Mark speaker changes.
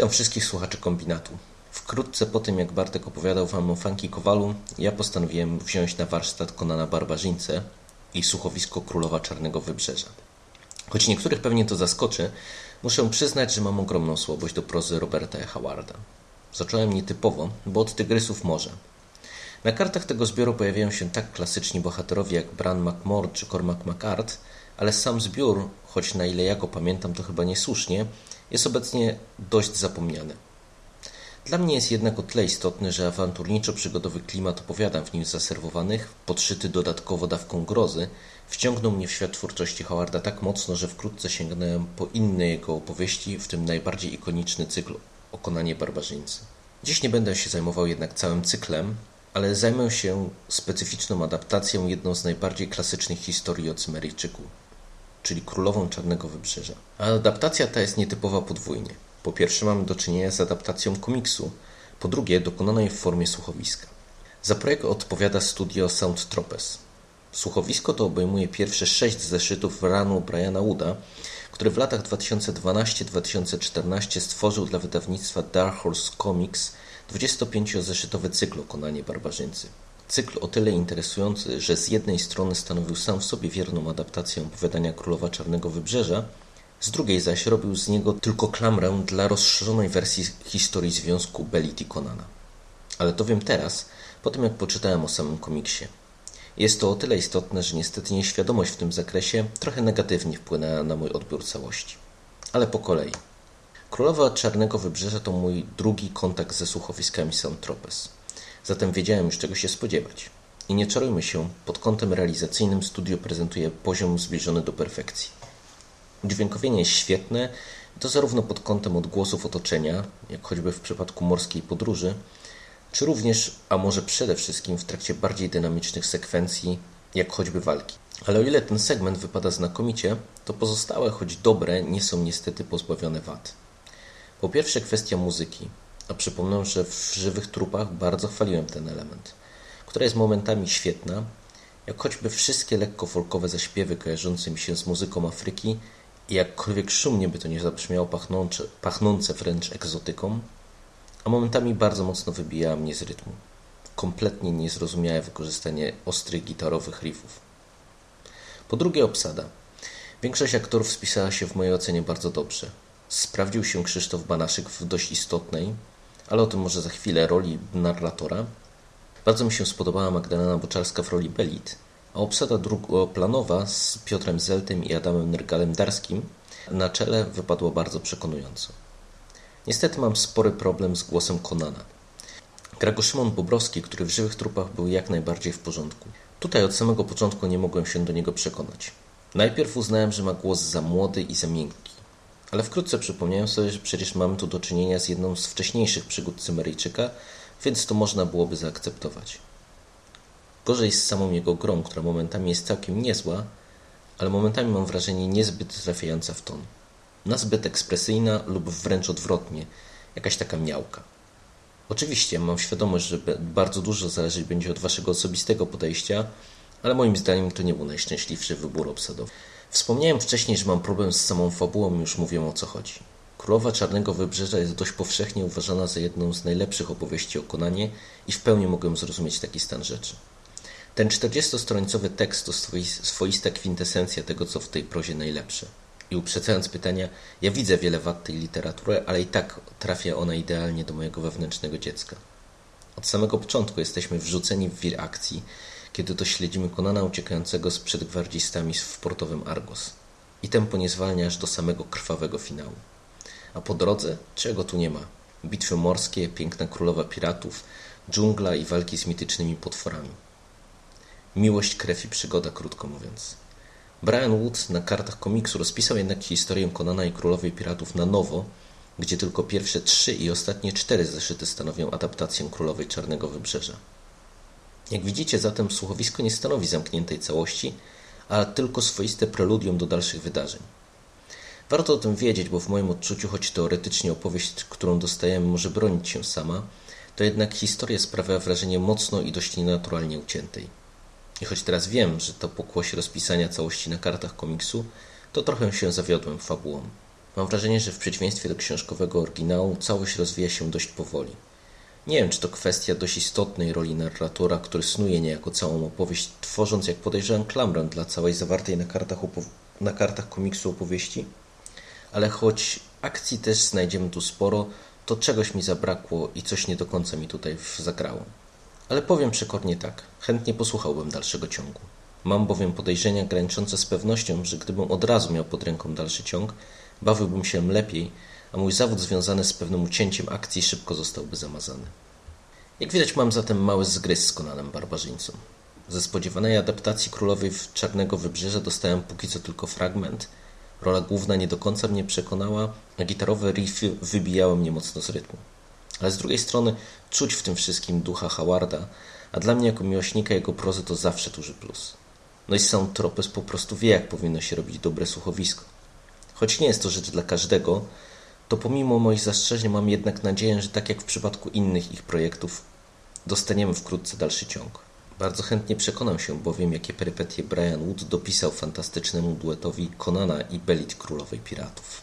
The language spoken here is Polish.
Speaker 1: Witam wszystkich słuchaczy kombinatu. Wkrótce po tym, jak Bartek opowiadał wam o Funky Kowalu, ja postanowiłem wziąć na warsztat Konana Barbarzyńcę i słuchowisko Królowa Czarnego Wybrzeża. Choć niektórych pewnie to zaskoczy, muszę przyznać, że mam ogromną słabość do prozy Roberta E. Howarda. Zacząłem nietypowo, bo od Tygrysów Morza. Na kartach tego zbioru pojawiają się tak klasyczni bohaterowie jak Bran McMord czy Cormac McCart, ale sam zbiór, choć na ile ja go pamiętam to chyba niesłusznie, jest obecnie dość zapomniany. Dla mnie jest jednak o tyle istotny, że awanturniczo-przygodowy klimat opowiadań w nim zaserwowanych, podszyty dodatkowo dawką grozy, wciągnął mnie w świat twórczości Howarda tak mocno, że wkrótce sięgnąłem po inne jego opowieści, w tym najbardziej ikoniczny cykl Okonanie Barbarzyńcy. Dziś nie będę się zajmował jednak całym cyklem, ale zajmę się specyficzną adaptacją jedną z najbardziej klasycznych historii o Cymeryjczyku, czyli Królową Czarnego Wybrzeża. A adaptacja ta jest nietypowa podwójnie. Po pierwsze mamy do czynienia z adaptacją komiksu, po drugie dokonanej w formie słuchowiska. Za projekt odpowiada studio Sound Tropes. Słuchowisko to obejmuje pierwsze sześć zeszytów ranu Briana Wooda, który w latach 2012-2014 stworzył dla wydawnictwa Dark Horse Comics 25-zeszytowy cykl o Konanie Barbarzyńcy. Cykl o tyle interesujący, że z jednej strony stanowił sam w sobie wierną adaptację opowiadania Królowa Czarnego Wybrzeża, z drugiej zaś robił z niego tylko klamrę dla rozszerzonej wersji historii związku Belit i Konana. Ale to wiem teraz, po tym jak poczytałem o samym komiksie. Jest to o tyle istotne, że niestety nieświadomość w tym zakresie trochę negatywnie wpłynęła na mój odbiór całości. Ale po kolei. Królowa Czarnego Wybrzeża to mój drugi kontakt ze słuchowiskami Soundtropes. Zatem wiedziałem już czego się spodziewać. I nie czarujmy się, pod kątem realizacyjnym studio prezentuje poziom zbliżony do perfekcji. Udźwiękowienie jest świetne, to zarówno pod kątem odgłosów otoczenia, jak choćby w przypadku morskiej podróży, czy również, a może przede wszystkim w trakcie bardziej dynamicznych sekwencji, jak choćby walki. Ale o ile ten segment wypada znakomicie, to pozostałe, choć dobre, nie są niestety pozbawione wad. Po pierwsze kwestia muzyki, a przypomnę, że w żywych trupach bardzo chwaliłem ten element, która jest momentami świetna, jak choćby wszystkie lekko folkowe zaśpiewy kojarzące mi się z muzyką Afryki i jakkolwiek szumnie by to nie zabrzmiało pachnące, pachnące wręcz egzotyką, a momentami bardzo mocno wybijała mnie z rytmu. Kompletnie niezrozumiałe wykorzystanie ostrych gitarowych riffów. Po drugie obsada. Większość aktorów spisała się w mojej ocenie bardzo dobrze. Sprawdził się Krzysztof Banaszyk w dość istotnej, ale o tym może za chwilę, roli narratora. Bardzo mi się spodobała Magdalena Boczarska w roli Belit, a obsada drugoplanowa z Piotrem Zeltem i Adamem Nergalem-Darskim na czele wypadła bardzo przekonująco. Niestety mam spory problem z głosem Konana. Gra go Szymon Bobrowski, który w żywych trupach był jak najbardziej w porządku. Tutaj od samego początku nie mogłem się do niego przekonać. Najpierw uznałem, że ma głos za młody i za miękki. Ale wkrótce przypomniałem sobie, że przecież mamy tu do czynienia z jedną z wcześniejszych przygód Cymeryjczyka, więc to można byłoby zaakceptować. Gorzej z samą jego grą, która momentami jest całkiem niezła, ale momentami mam wrażenie niezbyt trafiająca w ton. Nazbyt ekspresyjna lub wręcz odwrotnie, jakaś taka miałka. Oczywiście mam świadomość, że bardzo dużo zależeć będzie od waszego osobistego podejścia, ale moim zdaniem to nie był najszczęśliwszy wybór obsadowy. Wspomniałem wcześniej, że mam problem z samą fabułą, już mówię o co chodzi. Królowa Czarnego Wybrzeża jest dość powszechnie uważana za jedną z najlepszych opowieści o Konanie i w pełni mogłem zrozumieć taki stan rzeczy. Ten 40-stronicowy tekst to swoista kwintesencja tego, co w tej prozie najlepsze. I uprzedzając pytania, ja widzę wiele wad tej literatury, ale i tak trafia ona idealnie do mojego wewnętrznego dziecka. Od samego początku jesteśmy wrzuceni w wir akcji, kiedy to śledzimy Konana uciekającego z przedgwardzistami w portowym Argos. I tempo nie zwalnia aż do samego krwawego finału. A po drodze czego tu nie ma? Bitwy morskie, piękna królowa piratów, dżungla i walki z mitycznymi potworami. Miłość, krew i przygoda, krótko mówiąc. Brian Wood na kartach komiksu rozpisał jednak historię Konana i Królowej Piratów na nowo, gdzie tylko pierwsze trzy i ostatnie cztery zeszyty stanowią adaptację Królowej Czarnego Wybrzeża. Jak widzicie zatem słuchowisko nie stanowi zamkniętej całości, a tylko swoiste preludium do dalszych wydarzeń. Warto o tym wiedzieć, bo w moim odczuciu, choć teoretycznie opowieść, którą dostajemy, może bronić się sama, to jednak historia sprawia wrażenie mocno i dość nienaturalnie uciętej. I choć teraz wiem, że to pokłosie rozpisania całości na kartach komiksu, to trochę się zawiodłem fabułą. Mam wrażenie, że w przeciwieństwie do książkowego oryginału całość rozwija się dość powoli. Nie wiem, czy to kwestia dość istotnej roli narratora, który snuje niejako całą opowieść, tworząc, jak podejrzewam, klamrę dla całej zawartej na kartach, na kartach komiksu opowieści, ale choć akcji też znajdziemy tu sporo, to czegoś mi zabrakło i coś nie do końca mi tutaj zagrało. Ale powiem przekornie tak, chętnie posłuchałbym dalszego ciągu. Mam bowiem podejrzenia graniczące z pewnością, że gdybym od razu miał pod ręką dalszy ciąg, bawiłbym się lepiej, a mój zawód związany z pewnym ucięciem akcji szybko zostałby zamazany. Jak widać mam zatem mały zgryz z Konanem Barbarzyńcą. Ze spodziewanej adaptacji Królowej w Czarnego Wybrzeża dostałem póki co tylko fragment. Rola główna nie do końca mnie przekonała, a gitarowe riffy wybijały mnie mocno z rytmu. Ale z drugiej strony czuć w tym wszystkim ducha Howarda, a dla mnie jako miłośnika jego prozy to zawsze duży plus. No i sam Tropes po prostu wie, jak powinno się robić dobre słuchowisko. Choć nie jest to rzecz dla każdego, to pomimo moich zastrzeżeń mam jednak nadzieję, że tak jak w przypadku innych ich projektów, dostaniemy wkrótce dalszy ciąg. Bardzo chętnie przekonam się bowiem, jakie perypetie Brian Wood dopisał fantastycznemu duetowi Conana i Belit Królowej Piratów.